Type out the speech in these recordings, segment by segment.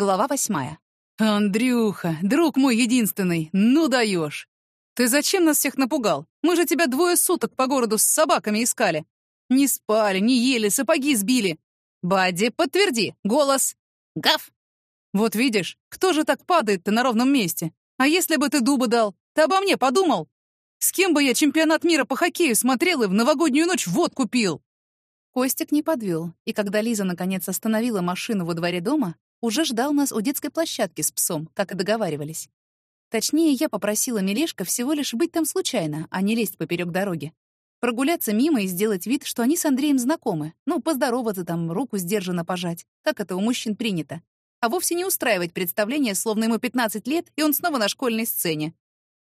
Глава восьмая. «Андрюха, друг мой единственный, ну даешь! Ты зачем нас всех напугал? Мы же тебя двое суток по городу с собаками искали. Не спали, не ели, сапоги сбили. Бадди, подтверди, голос. Гав! Вот видишь, кто же так падает-то на ровном месте? А если бы ты дуба дал? Ты обо мне подумал? С кем бы я чемпионат мира по хоккею смотрел и в новогоднюю ночь водку пил?» Костик не подвел, и когда Лиза наконец остановила машину во дворе дома, уже ждал нас у детской площадки с псом, как и договаривались. Точнее, я попросила Мелешка всего лишь быть там случайно, а не лезть поперек дороги. Прогуляться мимо и сделать вид, что они с Андреем знакомы. Ну, поздороваться там, руку сдержанно пожать, как это у мужчин принято. А вовсе не устраивать представление, словно ему 15 лет, и он снова на школьной сцене.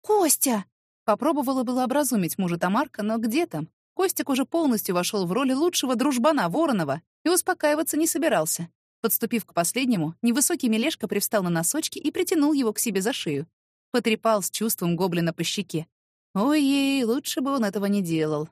«Костя!» Попробовала было образумить мужа Тамарка, но где там? Костик уже полностью вошел в роль лучшего дружбана Воронова и успокаиваться не собирался. Подступив к последнему, невысокий Мелешка привстал на носочки и притянул его к себе за шею. Потрепал с чувством гоблина по щеке. Ой-ей, лучше бы он этого не делал.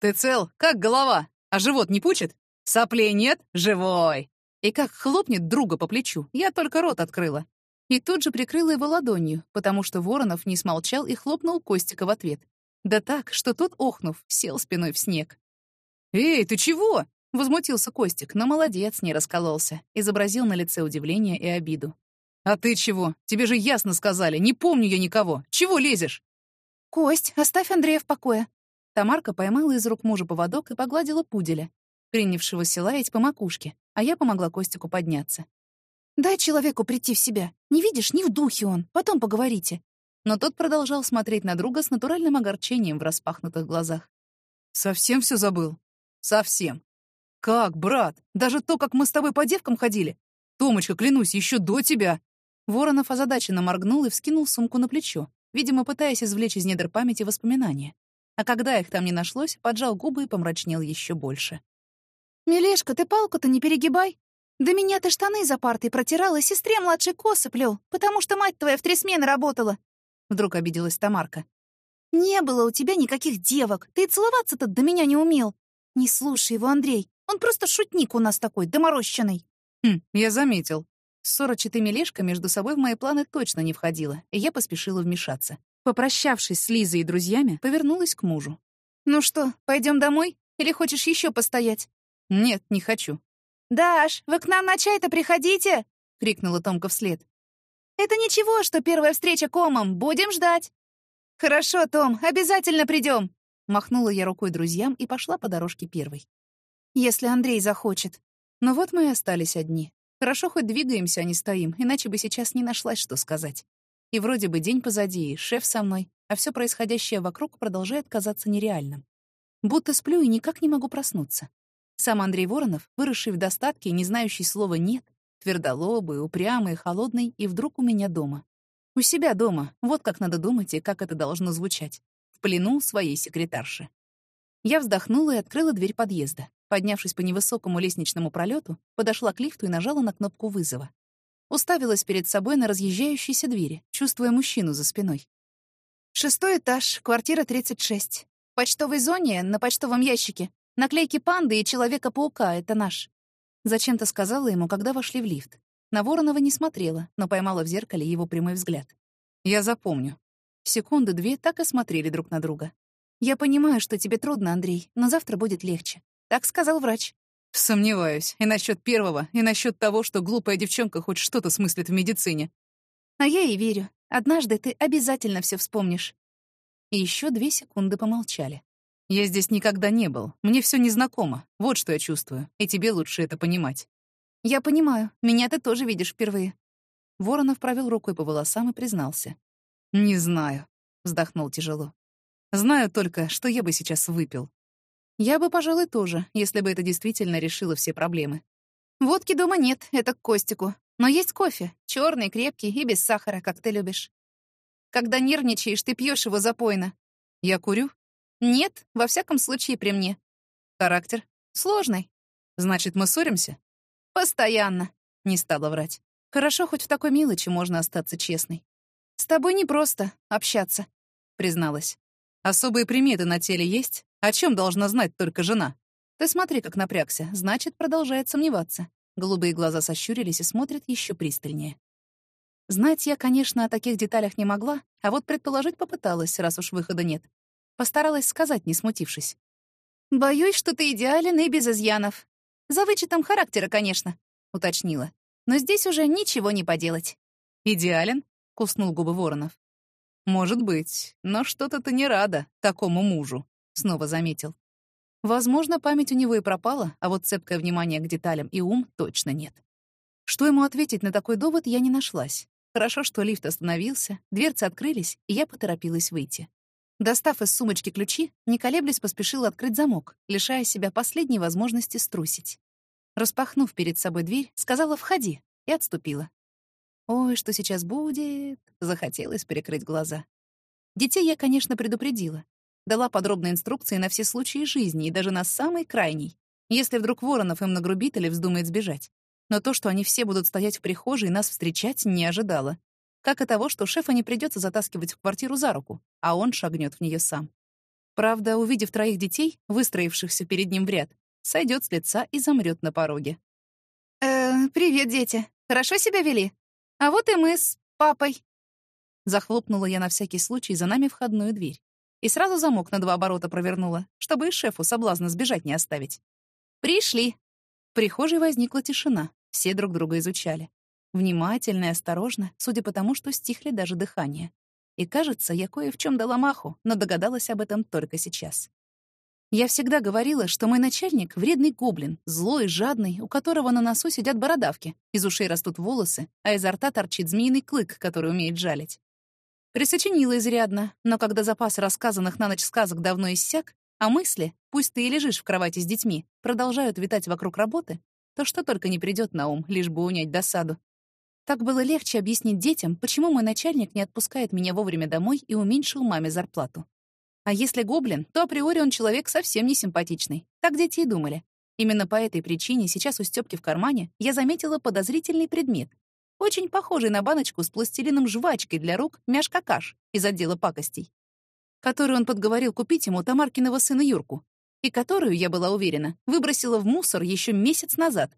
«Ты цел? Как голова? А живот не пучит? Соплей нет? Живой!» И как хлопнет друга по плечу, я только рот открыла. И тут же прикрыла его ладонью, потому что Воронов не смолчал и хлопнул Костика в ответ. Да так, что тот, охнув, сел спиной в снег. «Эй, ты чего?» Возмутился Костик, но молодец, не раскололся. Изобразил на лице удивление и обиду. «А ты чего? Тебе же ясно сказали. Не помню я никого. Чего лезешь?» «Кость, оставь Андрея в покое». Тамарка поймала из рук мужа поводок и погладила пуделя, принявшегося лаять по макушке, а я помогла Костику подняться. «Дай человеку прийти в себя. Не видишь, не в духе он. Потом поговорите». Но тот продолжал смотреть на друга с натуральным огорчением в распахнутых глазах. «Совсем все забыл?» «Совсем. «Как, брат? Даже то, как мы с тобой по девкам ходили? Томочка, клянусь, еще до тебя!» Воронов озадаченно моргнул и вскинул сумку на плечо, видимо, пытаясь извлечь из недр памяти воспоминания. А когда их там не нашлось, поджал губы и помрачнел еще больше. «Милешка, ты палку-то не перегибай. Да меня ты штаны за партой протирала, сестре младшей косы плел, потому что мать твоя в три смены работала!» Вдруг обиделась Тамарка. «Не было у тебя никаких девок, ты целоваться-то до меня не умел. Не слушай его, Андрей, он просто шутник у нас такой, доморощенный». «Хм, я заметил». Ссора Читы-Мелешка между собой в мои планы точно не входила, и я поспешила вмешаться. Попрощавшись с Лизой и друзьями, повернулась к мужу. «Ну что, пойдем домой? Или хочешь еще постоять?» «Нет, не хочу». «Даш, вы к нам на чай-то приходите!» — крикнула Томка вслед. «Это ничего, что первая встреча комом. Будем ждать». «Хорошо, Том, обязательно придем!» Махнула я рукой друзьям и пошла по дорожке первой. Если Андрей захочет. Но вот мы и остались одни. Хорошо хоть двигаемся, а не стоим, иначе бы сейчас не нашлась, что сказать. И вроде бы день позади, и шеф со мной, а все происходящее вокруг продолжает казаться нереальным. Будто сплю и никак не могу проснуться. Сам Андрей Воронов, выросший в достатке и не знающий слова «нет», твердолобый, упрямый, холодный, и вдруг у меня дома. У себя дома, вот как надо думать и как это должно звучать. В плену своей секретарши. Я вздохнула и открыла дверь подъезда. Поднявшись по невысокому лестничному пролету, подошла к лифту и нажала на кнопку вызова. Уставилась перед собой на разъезжающиеся двери, чувствуя мужчину за спиной. Шестой этаж, квартира 36. В почтовой зоне, на почтовом ящике. Наклейки панды и Человека-паука — это наш. Зачем-то сказала ему, когда вошли в лифт. На Воронова не смотрела, но поймала в зеркале его прямой взгляд. «Я запомню». Секунды две так и смотрели друг на друга. «Я понимаю, что тебе трудно, Андрей, но завтра будет легче. Так сказал врач. Сомневаюсь. И насчет первого, и насчет того, что глупая девчонка хоть что-то смыслит в медицине. А я и верю. Однажды ты обязательно все вспомнишь. И еще две секунды помолчали. Я здесь никогда не был. Мне все незнакомо. Вот что я чувствую. И тебе лучше это понимать. Я понимаю. Меня ты тоже видишь впервые. Воронов провел рукой по волосам и признался. «Не знаю», — вздохнул тяжело. «Знаю только, что я бы сейчас выпил. Я бы, пожалуй, тоже, если бы это действительно решило все проблемы. Водки дома нет, это к Костику. Но есть кофе, черный, крепкий и без сахара, как ты любишь. Когда нервничаешь, ты пьешь его запойно. Я курю? Нет, во всяком случае при мне. Характер? Сложный. Значит, мы ссоримся? Постоянно. Не стала врать. Хорошо, хоть в такой мелочи можно остаться честной. С тобой непросто общаться, призналась. Особые приметы на теле есть? О чем должна знать только жена? Ты смотри, как напрягся. Значит, продолжает сомневаться. Голубые глаза сощурились и смотрят еще пристальнее. Знать я, конечно, о таких деталях не могла, а вот предположить попыталась, раз уж выхода нет. Постаралась сказать, не смутившись. «Боюсь, что ты идеален и без изъянов. За вычетом характера, конечно», — уточнила. «Но здесь уже ничего не поделать». «Идеален?» — куснул губы Воронов. «Может быть, но что-то ты не рада такому мужу», — снова заметил. Возможно, память у него и пропала, а вот цепкое внимание к деталям и ум точно нет. Что ему ответить на такой довод, я не нашлась. Хорошо, что лифт остановился, дверцы открылись, и я поторопилась выйти. Достав из сумочки ключи, не колеблясь, поспешила открыть замок, лишая себя последней возможности струсить. Распахнув перед собой дверь, сказала «входи» и отступила. Ой, что сейчас будет? Захотелось перекрыть глаза. Детей я, конечно, предупредила. Дала подробные инструкции на все случаи жизни и даже на самый крайний, если вдруг Воронов им нагрубит или вздумает сбежать. Но то, что они все будут стоять в прихожей и нас встречать, не ожидала как и того, что шефа не придется затаскивать в квартиру за руку, а он шагнет в нее сам. Правда, увидев троих детей, выстроившихся перед ним в ряд, сойдет с лица и замрет на пороге. «Э, привет, дети. Хорошо себя вели? А вот и мы с папой». Захлопнула я на всякий случай за нами входную дверь. И сразу замок на два оборота провернула, чтобы и шефу соблазна сбежать не оставить. «Пришли». В прихожей возникла тишина. Все друг друга изучали. Внимательно и осторожно, судя по тому, что стихли даже дыхание. И кажется, я кое в чем дала маху, но догадалась об этом только сейчас. Я всегда говорила, что мой начальник — вредный гоблин, злой, жадный, у которого на носу сидят бородавки, из ушей растут волосы, а изо рта торчит змеиный клык, который умеет жалить. Присочинила изрядно, но когда запас рассказанных на ночь сказок давно иссяк, а мысли, пусть ты и лежишь в кровати с детьми, продолжают витать вокруг работы, то что только не придет на ум, лишь бы унять досаду. Так было легче объяснить детям, почему мой начальник не отпускает меня вовремя домой и уменьшил маме зарплату. А если гоблин, то априори он человек совсем не симпатичный. Так дети и думали. Именно по этой причине сейчас у Стёпки в кармане я заметила подозрительный предмет. Очень похожий на баночку с пластилином жвачкой для рук мяш-какаш из отдела пакостей, которую он подговорил купить ему Тамаркиного сына Юрку, и которую, я была уверена, выбросила в мусор еще месяц назад,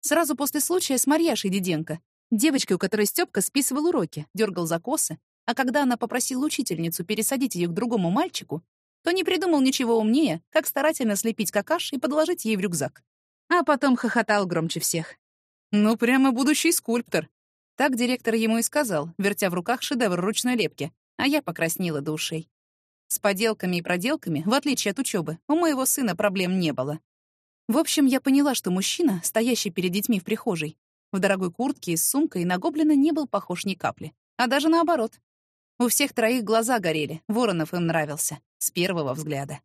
сразу после случая с Марьяшей Диденко, Девочкой, у которой Стёпка списывал уроки, дергал за косы, а когда она попросила учительницу пересадить ее к другому мальчику, то не придумал ничего умнее, как старательно слепить какаш и подложить ей в рюкзак. А потом хохотал громче всех. «Ну, прямо будущий скульптор». Так директор ему и сказал, вертя в руках шедевр ручной лепки, а я покраснела до ушей. С поделками и проделками, в отличие от учебы, у моего сына проблем не было. В общем, я поняла, что мужчина, стоящий перед детьми в прихожей, в дорогой куртке и с сумкой на гоблина не был похож ни капли. А даже наоборот. У всех троих глаза горели, Воронов им нравился. С первого взгляда.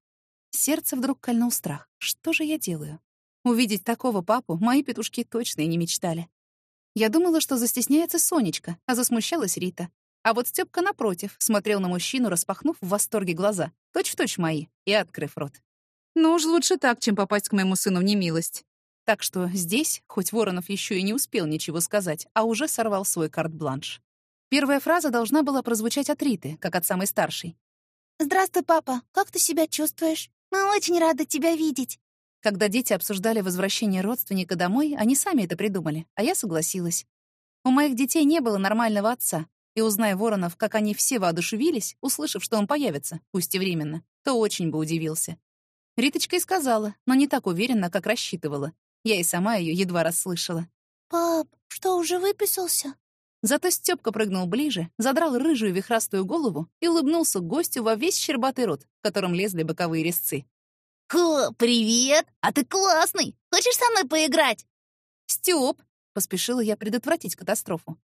Сердце вдруг кольнул страх. Что же я делаю? Увидеть такого папу мои петушки точно и не мечтали. Я думала, что застесняется Сонечка, а засмущалась Рита. А вот Стёпка, напротив, смотрел на мужчину, распахнув в восторге глаза, точь-в-точь мои, и открыв рот. «Ну уж лучше так, чем попасть к моему сыну в немилость». Так что здесь, хоть Воронов еще и не успел ничего сказать, а уже сорвал свой карт-бланш. Первая фраза должна была прозвучать от Риты, как от самой старшей. «Здравствуй, папа. Как ты себя чувствуешь? Мы очень рады тебя видеть». Когда дети обсуждали возвращение родственника домой, они сами это придумали, а я согласилась. У моих детей не было нормального отца, и, узная Воронов, как они все воодушевились, услышав, что он появится, пусть и временно, то очень бы удивился. Риточка и сказала, но не так уверенно, как рассчитывала. Я и сама ее едва расслышала. «Пап, что, уже выписался?» Зато Стёпка прыгнул ближе, задрал рыжую вихрастую голову и улыбнулся гостю во весь щербатый рот, в котором лезли боковые резцы. «Ко, привет! А ты классный! Хочешь со мной поиграть?» «Стёп!» — поспешила я предотвратить катастрофу.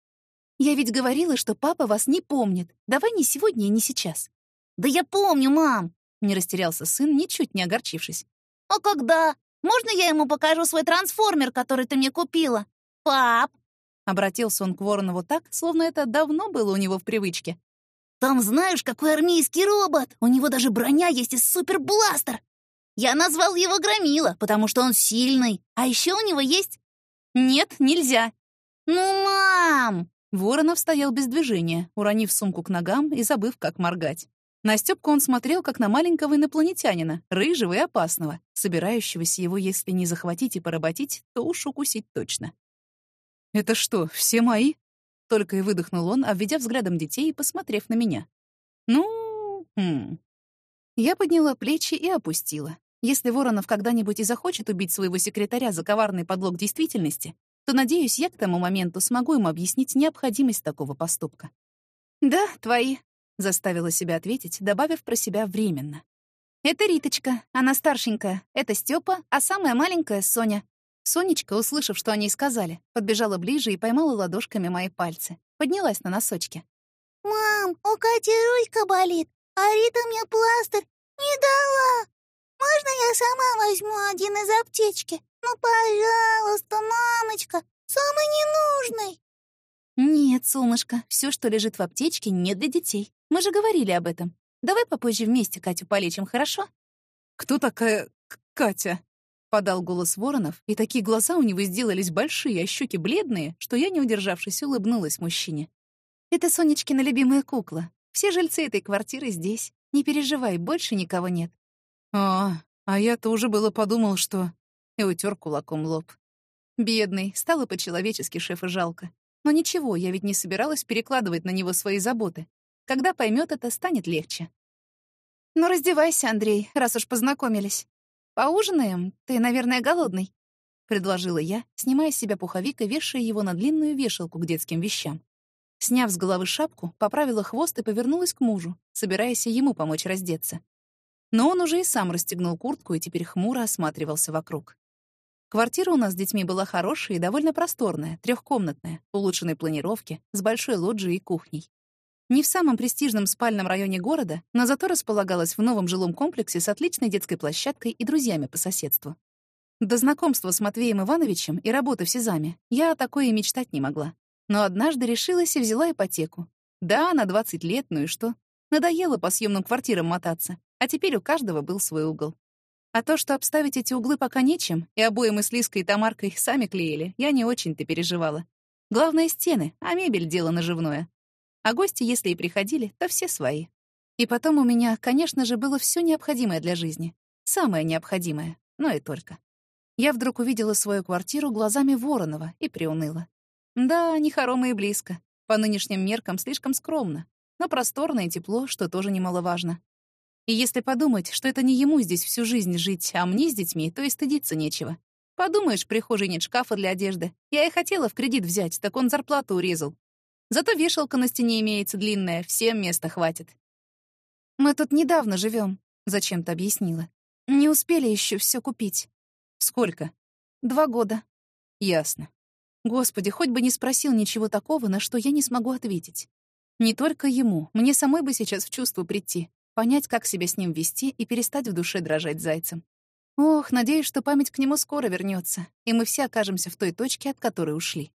«Я ведь говорила, что папа вас не помнит. Давай не сегодня и не сейчас». «Да я помню, мам!» — не растерялся сын, ничуть не огорчившись. «А когда? Можно я ему покажу свой трансформер, который ты мне купила? Пап!» Обратился он к Воронову так, словно это давно было у него в привычке. «Там знаешь, какой армейский робот? У него даже броня есть и супербластер! Я назвал его Громила, потому что он сильный. А еще у него есть...» «Нет, нельзя!» «Ну, мам!» Воронов стоял без движения, уронив сумку к ногам и забыв, как моргать. На Стёпку он смотрел, как на маленького инопланетянина, рыжего и опасного, собирающегося его, если не захватить и поработить, то уж укусить точно. «Это что, все мои?» Только и выдохнул он, обведя взглядом детей и посмотрев на меня. «Ну...» хм. Я подняла плечи и опустила. Если Воронов когда-нибудь и захочет убить своего секретаря за коварный подлог действительности, то, надеюсь, я к тому моменту смогу ему объяснить необходимость такого поступка. «Да, твои», — заставила себя ответить, добавив про себя временно. «Это Риточка, она старшенькая, это Степа, а самая маленькая — Соня». Сонечка, услышав, что они сказали, подбежала ближе и поймала ладошками мои пальцы. Поднялась на носочки. «Мам, у Кати ручка болит, а Рита мне пластырь не дала. Можно я сама возьму один из аптечки? Ну, пожалуйста, мамочка, самый ненужный». «Нет, солнышко, все, что лежит в аптечке, не для детей. Мы же говорили об этом. Давай попозже вместе Катю полечим, хорошо?» «Кто такая Катя?» — подал голос Воронов, и такие глаза у него сделались большие, а щеки бледные, что я, не удержавшись, улыбнулась мужчине. «Это Сонечкина любимая кукла. Все жильцы этой квартиры здесь. Не переживай, больше никого нет». «А, а я-то уже было подумал, что...» И утер кулаком лоб. Бедный, стало по-человечески шефа жалко. Но ничего, я ведь не собиралась перекладывать на него свои заботы. Когда поймет это, станет легче. «Ну, раздевайся, Андрей, раз уж познакомились. Поужинаем? Ты, наверное, голодный?» — предложила я, снимая с себя пуховик и вешая его на длинную вешалку к детским вещам. Сняв с головы шапку, поправила хвост и повернулась к мужу, собираясь ему помочь раздеться. Но он уже и сам расстегнул куртку и теперь хмуро осматривался вокруг. Квартира у нас с детьми была хорошая и довольно просторная, трехкомнатная, улучшенной планировки, с большой лоджией и кухней. Не в самом престижном спальном районе города, но зато располагалась в новом жилом комплексе с отличной детской площадкой и друзьями по соседству. До знакомства с Матвеем Ивановичем и работы в Сезаме я о такой и мечтать не могла. Но однажды решилась и взяла ипотеку. Да, на 20 лет, ну и что? Надоело по съемным квартирам мотаться, а теперь у каждого был свой угол. А то, что обставить эти углы пока нечем, и обои мы с Лиской и Тамаркой сами клеили, я не очень-то переживала. Главное — стены, а мебель — дело наживное. А гости, если и приходили, то все свои. И потом у меня, конечно же, было все необходимое для жизни. Самое необходимое, но и только. Я вдруг увидела свою квартиру глазами Воронова и приуныла. Да, не хоромы и близко. По нынешним меркам слишком скромно. Но просторно и тепло, что тоже немаловажно. И если подумать, что это не ему здесь всю жизнь жить, а мне с детьми, то и стыдиться нечего. Подумаешь, прихожей нет шкафа для одежды. Я и хотела в кредит взять, так он зарплату урезал. Зато вешалка на стене имеется длинная, всем места хватит. «Мы тут недавно живем, зачем-то объяснила. Не успели еще все купить. Сколько? Два года. Ясно. Господи, хоть бы не спросил ничего такого, на что я не смогу ответить. Не только ему, мне самой бы сейчас в чувство прийти, понять, как себя с ним вести и перестать в душе дрожать зайцем. Ох, надеюсь, что память к нему скоро вернется, и мы все окажемся в той точке, от которой ушли.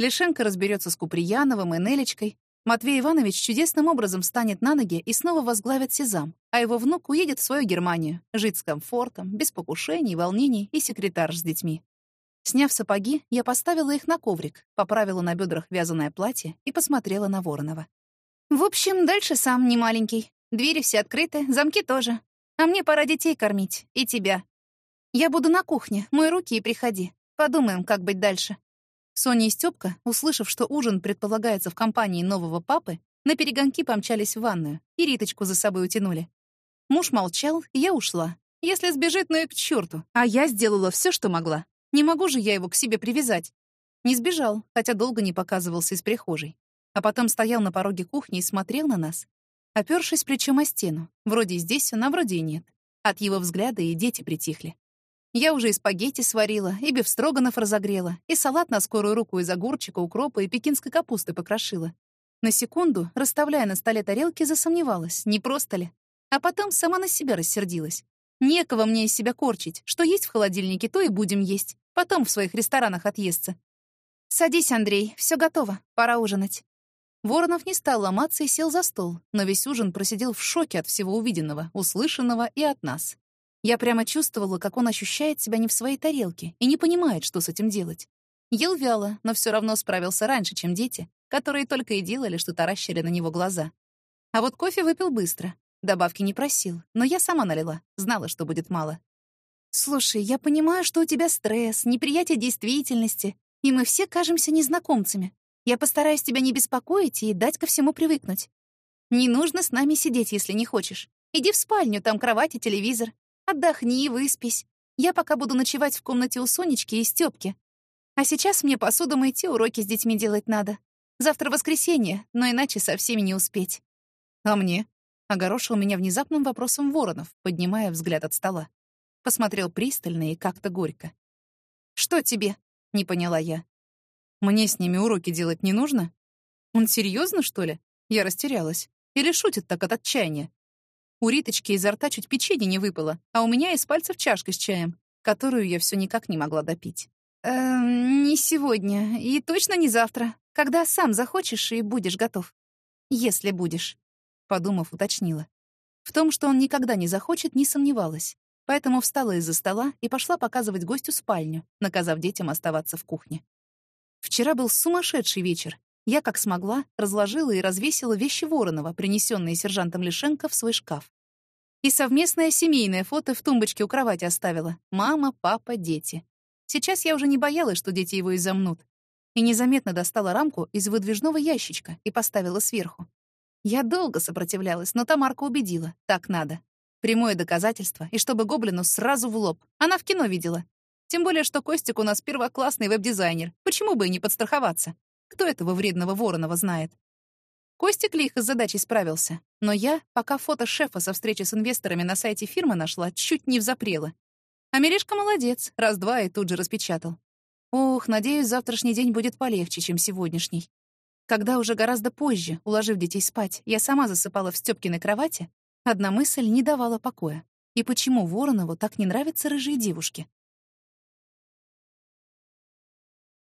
Лишенко разберется с Куприяновым и Нелечкой, Матвей Иванович чудесным образом встанет на ноги и снова возглавит Сезам, а его внук уедет в свою Германию, жить с комфортом, без покушений, волнений и секретарь с детьми. Сняв сапоги, я поставила их на коврик, поправила на бедрах вязаное платье и посмотрела на Воронова. «В общем, дальше сам не маленький. Двери все открыты, замки тоже. А мне пора детей кормить, и тебя. Я буду на кухне, мой руки и приходи. Подумаем, как быть дальше». Соня и Стёпка, услышав, что ужин предполагается в компании нового папы, на перегонки помчались в ванную и Риточку за собой утянули. Муж молчал, и я ушла. Если сбежит, ну и к чёрту. А я сделала все, что могла. Не могу же я его к себе привязать. Не сбежал, хотя долго не показывался из прихожей. А потом стоял на пороге кухни и смотрел на нас, опёршись плечом о стену. Вроде здесь он, а вроде и нет. От его взгляда и дети притихли. Я уже и спагетти сварила, и бифстроганов разогрела, и салат на скорую руку из огурчика, укропа и пекинской капусты покрошила. На секунду, расставляя на столе тарелки, засомневалась, не просто ли. А потом сама на себя рассердилась. Некого мне из себя корчить. Что есть в холодильнике, то и будем есть. Потом в своих ресторанах отъестся. «Садись, Андрей, все готово, пора ужинать». Воронов не стал ломаться и сел за стол, но весь ужин просидел в шоке от всего увиденного, услышанного и от нас. Я прямо чувствовала, как он ощущает себя не в своей тарелке и не понимает, что с этим делать. Ел вяло, но все равно справился раньше, чем дети, которые только и делали, что таращили на него глаза. А вот кофе выпил быстро. Добавки не просил, но я сама налила, знала, что будет мало. «Слушай, я понимаю, что у тебя стресс, неприятие действительности, и мы все кажемся незнакомцами. Я постараюсь тебя не беспокоить и дать ко всему привыкнуть. Не нужно с нами сидеть, если не хочешь. Иди в спальню, там кровать и телевизор. Отдохни, выспись. Я пока буду ночевать в комнате у Сонечки и Стёпки. А сейчас мне посуду мыть и уроки с детьми делать надо. Завтра воскресенье, но иначе со всеми не успеть. А мне? Огорошил меня внезапным вопросом Воронов, поднимая взгляд от стола. Посмотрел пристально и как-то горько. «Что тебе?» — не поняла я. «Мне с ними уроки делать не нужно? Он серьезно, что ли?» Я растерялась. Или шутит так от отчаяния? У Риточки изо рта чуть печенье не выпало, а у меня из пальцев чашка с чаем, которую я все никак не могла допить. «Эм, не сегодня и точно не завтра, когда сам захочешь и будешь готов. Если будешь», — подумав, уточнила. В том, что он никогда не захочет, не сомневалась. Поэтому встала из-за стола и пошла показывать гостю спальню, наказав детям оставаться в кухне. Вчера был сумасшедший вечер. Я, как смогла, разложила и развесила вещи Воронова, принесенные сержантом Лишенко, в свой шкаф. И совместное семейное фото в тумбочке у кровати оставила. Мама, папа, дети. Сейчас я уже не боялась, что дети его изомнут. И незаметно достала рамку из выдвижного ящичка и поставила сверху. Я долго сопротивлялась, но Тамарка убедила. Так надо. Прямое доказательство, и чтобы гоблину сразу в лоб. Она в кино видела. Тем более, что Костик у нас первоклассный веб-дизайнер. Почему бы и не подстраховаться? Кто этого вредного Воронова знает? Костик лихо с задачей справился. Но я, пока фото шефа со встречи с инвесторами на сайте фирмы нашла, чуть не взапрела. А Миришка молодец, раз-два и тут же распечатал. Ох, надеюсь, завтрашний день будет полегче, чем сегодняшний. Когда уже гораздо позже, уложив детей спать, я сама засыпала в Стёпкиной кровати, одна мысль не давала покоя. И почему Воронову так не нравятся рыжие девушки?